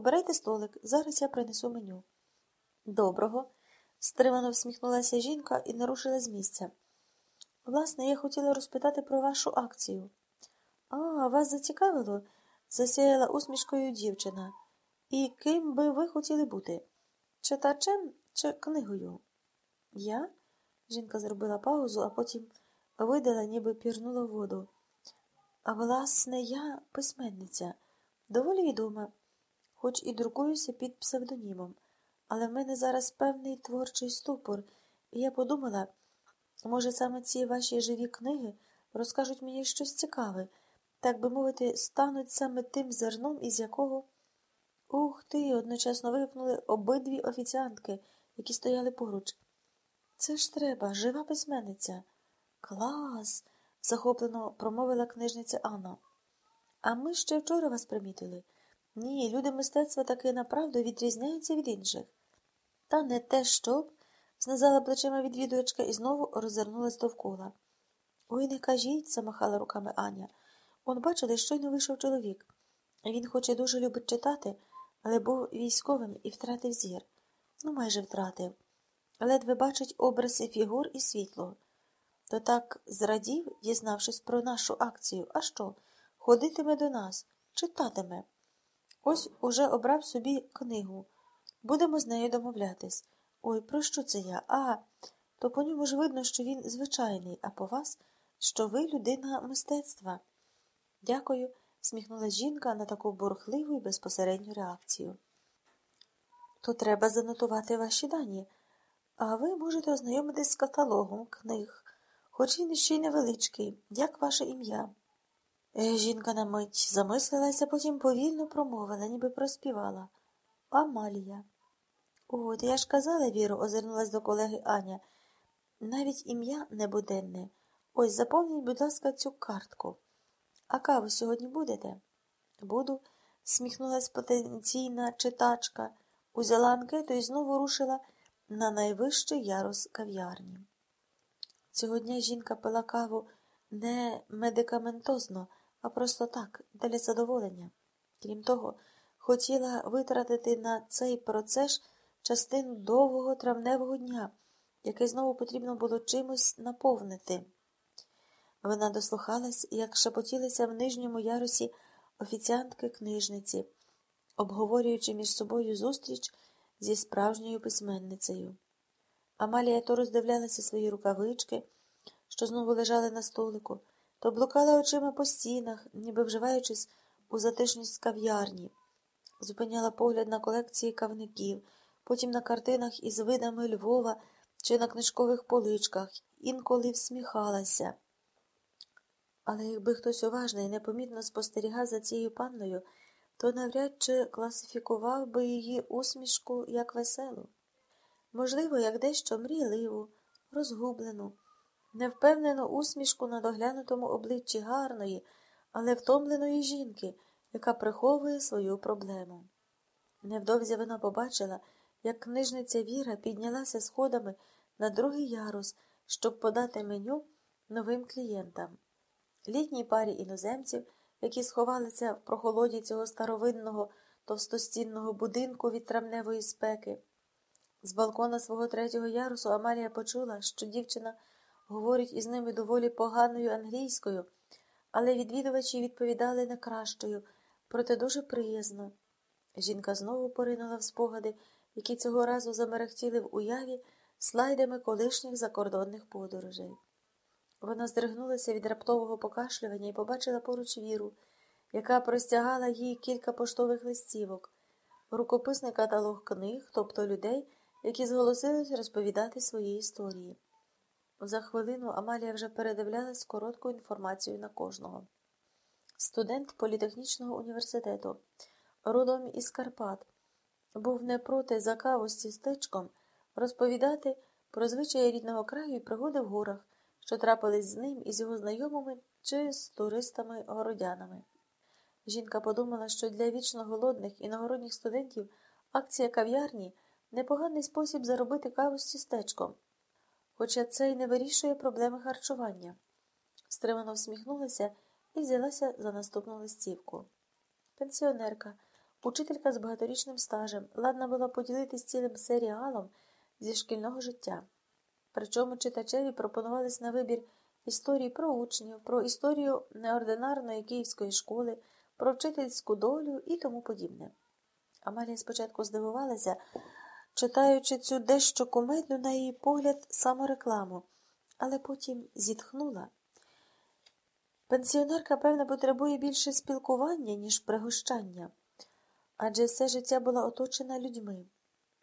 Обирайте столик, зараз я принесу меню. Доброго, стримано всміхнулася жінка і не рушила з місця. Власне, я хотіла розпитати про вашу акцію. А, вас зацікавило? засяяла усмішкою дівчина. І ким би ви хотіли бути? Читачем чи книгою? Я? Жінка зробила паузу, а потім видала, ніби пірнула воду. А власне, я письменниця, доволі відома, хоч і друкуюся під псевдонімом, але в мене зараз певний творчий ступор, і я подумала, може, саме ці ваші живі книги розкажуть мені щось цікаве, так би мовити, стануть саме тим зерном, із якого. Ух ти! одночасно вигукнули обидві офіціантки, які стояли поруч. Це ж треба, жива письменниця. Клас! захоплено промовила книжниця Анна. А ми ще вчора вас примітили. Ні, люди мистецтва таки направду відрізняються від інших. Та не те щоб, знизала плечима відвідувачка і знову роззирнулась довкола. Ой, не кажіть, замахала руками Аня. Он бачили, щойно вийшов чоловік. Він, хоч і дуже любить читати, але був військовим і втратив зір. Ну, майже втратив. Ледве бачить образи фігур і світло. То так зрадів, дізнавшись про нашу акцію. А що? Ходитиме до нас, читатиме. Ось уже обрав собі книгу. Будемо з нею домовлятись. Ой, про що це я? А, то по ньому ж видно, що він звичайний, а по вас, що ви людина мистецтва. Дякую, сміхнула жінка на таку бурхливу і безпосередню реакцію. То треба занотувати ваші дані, а ви можете ознайомитись з каталогом книг хоч він ще й невеличкий, як ваше ім'я. Е, жінка на мить замислилася, потім повільно промовила, ніби проспівала. Амалія. От, я ж казала, Віру, озирнулась до колеги Аня. Навіть ім'я небуденне. Ось заповніть, будь ласка, цю картку. А каву сьогодні будете? Буду, сміхнулась потенційна читачка, узяла анкету і знову рушила на найвищий ярус кав'ярні. Цього дня жінка пила каву не медикаментозно, а просто так, для задоволення. Крім того, хотіла витратити на цей процес частину довгого травневого дня, який знову потрібно було чимось наповнити. Вона дослухалась, як шепотілися в нижньому ярусі офіціантки книжниці, обговорюючи між собою зустріч зі справжньою письменницею. Амалія то роздивлялася свої рукавички, що знову лежали на столику, то блукала очима по стінах, ніби вживаючись у затишність кав'ярні, зупиняла погляд на колекції кавників, потім на картинах із видами Львова чи на книжкових поличках, інколи всміхалася. Але якби хтось уважний і непомітно спостерігав за цією панною, то навряд чи класифікував би її усмішку як веселу можливо, як дещо мрійливу, розгублену, невпевнену усмішку на доглянутому обличчі гарної, але втомленої жінки, яка приховує свою проблему. Невдовзі вона побачила, як книжниця Віра піднялася сходами на другий ярус, щоб подати меню новим клієнтам. Літній парі іноземців, які сховалися в прохолоді цього старовинного товстостінного будинку від травневої спеки. З балкона свого третього ярусу Амалія почула, що дівчина говорить із ними доволі поганою англійською, але відвідувачі відповідали не кращою, проте дуже приязно. Жінка знову поринула в спогади, які цього разу замерехтіли в уяві слайдами колишніх закордонних подорожей. Вона здригнулася від раптового покашлювання і побачила поруч віру, яка простягала їй кілька поштових листівок, рукописний каталог книг, тобто людей які зголосились розповідати свої історії. За хвилину Амалія вже передивлялась коротку інформацію на кожного. Студент політехнічного університету, родом із Карпат, був не проти за каву з цістечком розповідати про звичаї рідного краю і пригоди в горах, що трапились з ним і з його знайомими чи з туристами-городянами. Жінка подумала, що для вічно голодних і нагородніх студентів акція кав'ярні непоганий спосіб заробити каву з тістечком, хоча це й не вирішує проблеми харчування. Стримано всміхнулася і взялася за наступну листівку. Пенсіонерка, Учителька з багаторічним стажем ладна була поділитись цілим серіалом зі шкільного життя. Причому читачеві пропонувались на вибір історії про учнів, про історію неординарної київської школи, про вчительську долю і тому подібне. Амалія спочатку здивувалася, читаючи цю дещо кумедну, на її погляд, саморекламу, але потім зітхнула. Пенсіонерка, певне, потребує більше спілкування, ніж пригощання, адже все життя була оточена людьми.